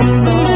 So.